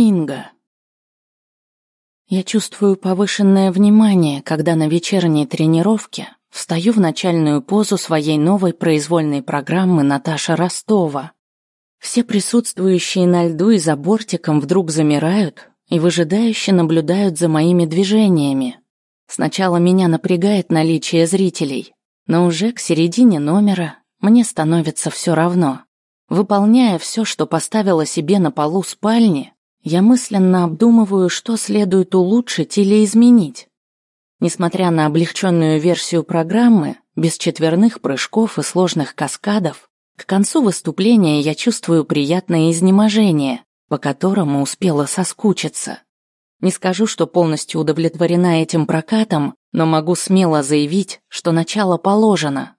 Инга. Я чувствую повышенное внимание, когда на вечерней тренировке встаю в начальную позу своей новой произвольной программы Наташа Ростова. Все присутствующие на льду и за бортиком вдруг замирают и выжидающе наблюдают за моими движениями. Сначала меня напрягает наличие зрителей, но уже к середине номера мне становится все равно. Выполняя все, что поставила себе на полу спальни, я мысленно обдумываю, что следует улучшить или изменить. Несмотря на облегченную версию программы, без четверных прыжков и сложных каскадов, к концу выступления я чувствую приятное изнеможение, по которому успела соскучиться. Не скажу, что полностью удовлетворена этим прокатом, но могу смело заявить, что начало положено.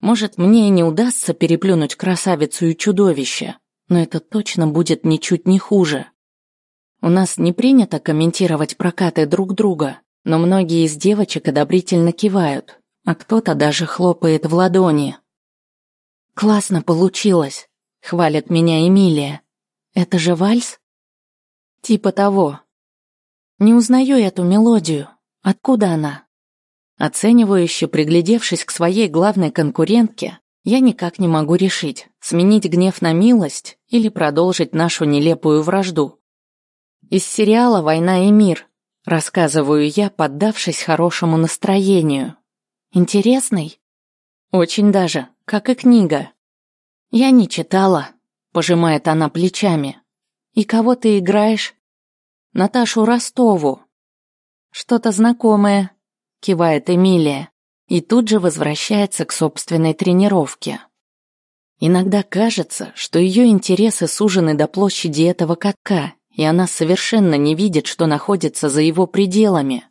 Может, мне и не удастся переплюнуть красавицу и чудовище, но это точно будет ничуть не хуже. У нас не принято комментировать прокаты друг друга, но многие из девочек одобрительно кивают, а кто-то даже хлопает в ладони. «Классно получилось», — хвалит меня Эмилия. «Это же вальс?» «Типа того». «Не узнаю эту мелодию. Откуда она?» Оценивающе приглядевшись к своей главной конкурентке, я никак не могу решить, сменить гнев на милость или продолжить нашу нелепую вражду. Из сериала «Война и мир», рассказываю я, поддавшись хорошему настроению. Интересный? Очень даже, как и книга. Я не читала, пожимает она плечами. И кого ты играешь? Наташу Ростову. Что-то знакомое, кивает Эмилия, и тут же возвращается к собственной тренировке. Иногда кажется, что ее интересы сужены до площади этого катка, и она совершенно не видит, что находится за его пределами.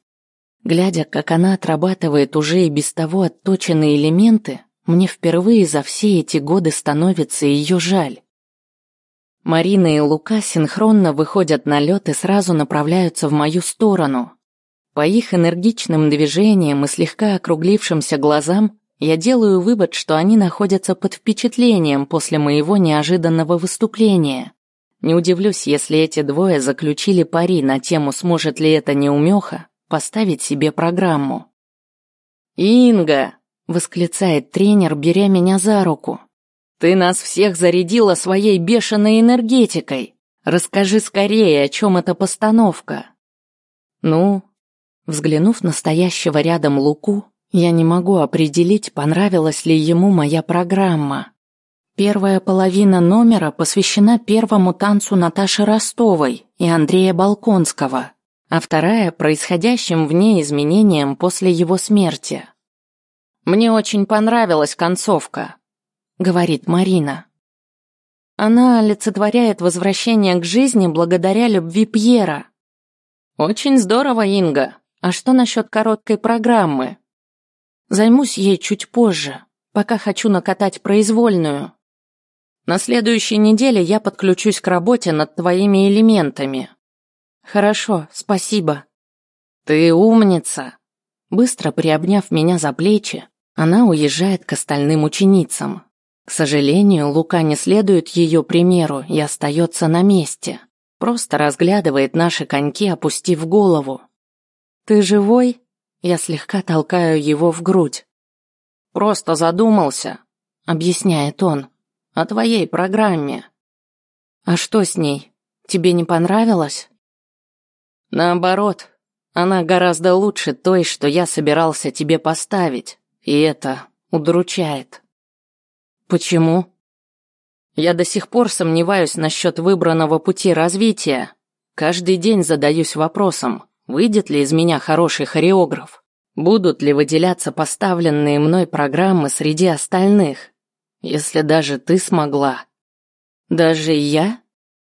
Глядя, как она отрабатывает уже и без того отточенные элементы, мне впервые за все эти годы становится ее жаль. Марина и Лука синхронно выходят на лед и сразу направляются в мою сторону, по их энергичным движениям и слегка округлившимся глазам я делаю вывод, что они находятся под впечатлением после моего неожиданного выступления. Не удивлюсь, если эти двое заключили пари на тему, сможет ли эта неумеха поставить себе программу. «Инга!» — восклицает тренер, беря меня за руку. «Ты нас всех зарядила своей бешеной энергетикой. Расскажи скорее, о чем эта постановка». «Ну, Взглянув на стоящего рядом Луку, я не могу определить, понравилась ли ему моя программа. Первая половина номера посвящена первому танцу Наташи Ростовой и Андрея Балконского, а вторая – происходящим в ней изменениям после его смерти. «Мне очень понравилась концовка», – говорит Марина. Она олицетворяет возвращение к жизни благодаря любви Пьера. «Очень здорово, Инга», а что насчет короткой программы? Займусь ей чуть позже, пока хочу накатать произвольную. На следующей неделе я подключусь к работе над твоими элементами. Хорошо, спасибо. Ты умница. Быстро приобняв меня за плечи, она уезжает к остальным ученицам. К сожалению, Лука не следует ее примеру и остается на месте. Просто разглядывает наши коньки, опустив голову. «Ты живой?» Я слегка толкаю его в грудь. «Просто задумался», — объясняет он, — «о твоей программе». «А что с ней? Тебе не понравилось?» «Наоборот, она гораздо лучше той, что я собирался тебе поставить, и это удручает». «Почему?» «Я до сих пор сомневаюсь насчет выбранного пути развития. Каждый день задаюсь вопросом, Выйдет ли из меня хороший хореограф? Будут ли выделяться поставленные мной программы среди остальных? Если даже ты смогла. Даже я?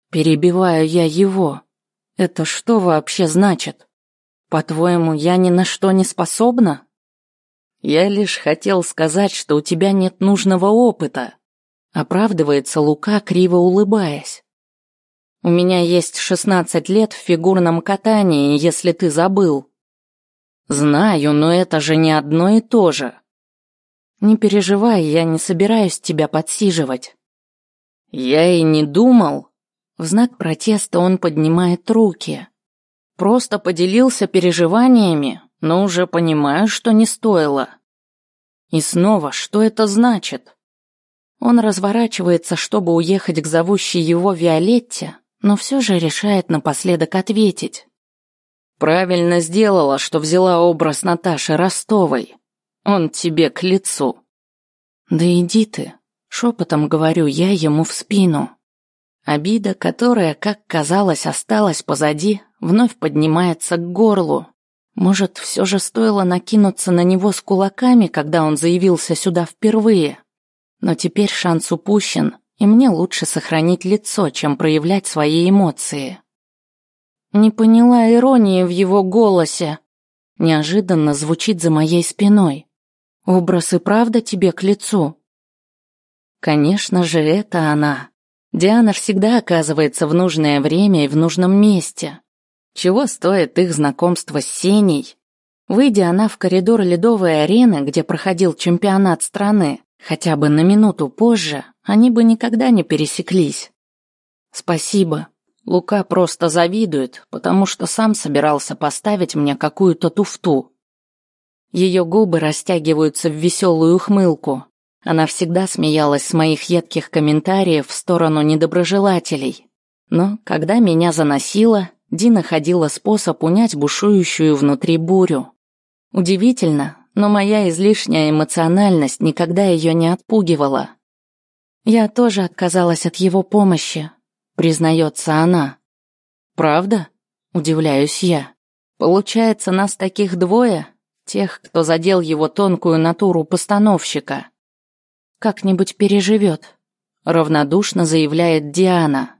Перебиваю я его. Это что вообще значит? По-твоему, я ни на что не способна? Я лишь хотел сказать, что у тебя нет нужного опыта. Оправдывается Лука, криво улыбаясь. У меня есть шестнадцать лет в фигурном катании, если ты забыл. Знаю, но это же не одно и то же. Не переживай, я не собираюсь тебя подсиживать. Я и не думал. В знак протеста он поднимает руки. Просто поделился переживаниями, но уже понимаю, что не стоило. И снова, что это значит? Он разворачивается, чтобы уехать к зовущей его Виолетте, но все же решает напоследок ответить. Правильно сделала, что взяла образ Наташи Ростовой. Он тебе к лицу. Да иди ты, шепотом говорю я ему в спину. Обида, которая, как казалось, осталась позади, вновь поднимается к горлу. Может, все же стоило накинуться на него с кулаками, когда он заявился сюда впервые. Но теперь шанс упущен, и мне лучше сохранить лицо, чем проявлять свои эмоции. Не поняла иронии в его голосе. Неожиданно звучит за моей спиной. Образ и правда тебе к лицу? Конечно же, это она. Диана всегда оказывается в нужное время и в нужном месте. Чего стоит их знакомство с Сеней? Выйдя она в коридор ледовой арены, где проходил чемпионат страны, хотя бы на минуту позже, они бы никогда не пересеклись. Спасибо. Лука просто завидует, потому что сам собирался поставить мне какую-то туфту. Ее губы растягиваются в веселую ухмылку, она всегда смеялась с моих едких комментариев в сторону недоброжелателей. Но когда меня заносило, Ди находила способ унять бушующую внутри бурю. Удивительно, но моя излишняя эмоциональность никогда ее не отпугивала. Я тоже отказалась от его помощи, признается она. Правда? Удивляюсь я. Получается, нас таких двое, тех, кто задел его тонкую натуру постановщика. Как-нибудь переживет, равнодушно заявляет Диана.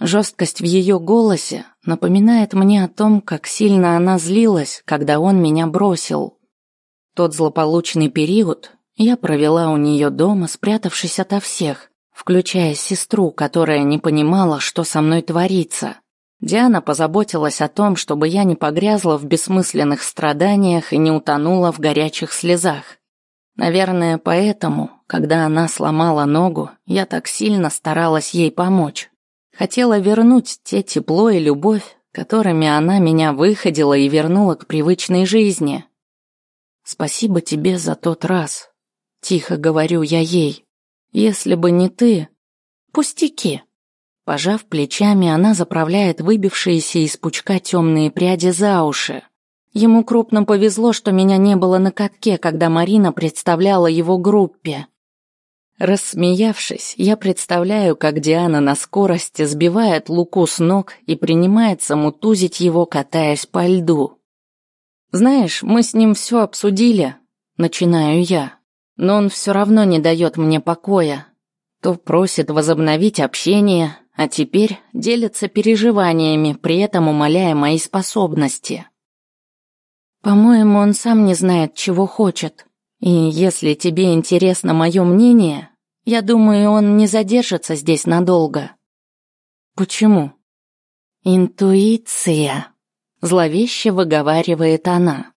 Жесткость в ее голосе напоминает мне о том, как сильно она злилась, когда он меня бросил. Тот злополучный период я провела у нее дома, спрятавшись ото всех, включая сестру, которая не понимала, что со мной творится. Диана позаботилась о том, чтобы я не погрязла в бессмысленных страданиях и не утонула в горячих слезах. Наверное, поэтому, когда она сломала ногу, я так сильно старалась ей помочь. Хотела вернуть те тепло и любовь, которыми она меня выходила и вернула к привычной жизни. Спасибо тебе за тот раз, тихо говорю я ей. Если бы не ты, пустяки. Пожав плечами, она заправляет выбившиеся из пучка темные пряди за уши. Ему крупно повезло, что меня не было на катке, когда Марина представляла его группе. Рассмеявшись, я представляю, как Диана на скорости сбивает Луку с ног и принимается мутузить его, катаясь по льду. «Знаешь, мы с ним все обсудили», — начинаю я, но он все равно не дает мне покоя. То просит возобновить общение, а теперь делится переживаниями, при этом умаляя мои способности. По-моему, он сам не знает, чего хочет. И если тебе интересно мое мнение, я думаю, он не задержится здесь надолго. Почему? Интуиция. Зловеще выговаривает она.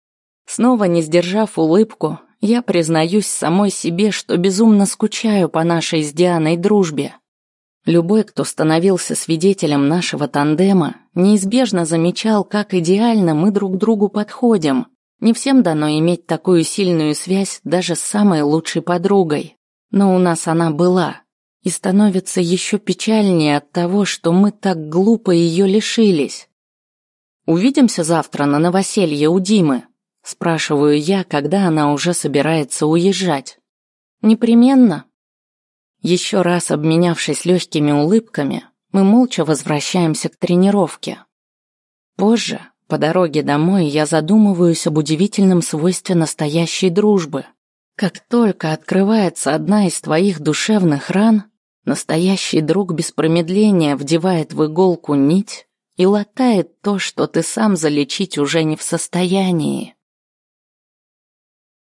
Снова не сдержав улыбку, я признаюсь самой себе, что безумно скучаю по нашей с Дианой дружбе. Любой, кто становился свидетелем нашего тандема, неизбежно замечал, как идеально мы друг другу подходим. Не всем дано иметь такую сильную связь даже с самой лучшей подругой. Но у нас она была. И становится еще печальнее от того, что мы так глупо ее лишились. «Увидимся завтра на новоселье у Димы?» Спрашиваю я, когда она уже собирается уезжать. «Непременно», еще раз обменявшись легкими улыбками, мы молча возвращаемся к тренировке. Позже, по дороге домой, я задумываюсь об удивительном свойстве настоящей дружбы. Как только открывается одна из твоих душевных ран, настоящий друг без промедления вдевает в иголку нить и латает то, что ты сам залечить уже не в состоянии.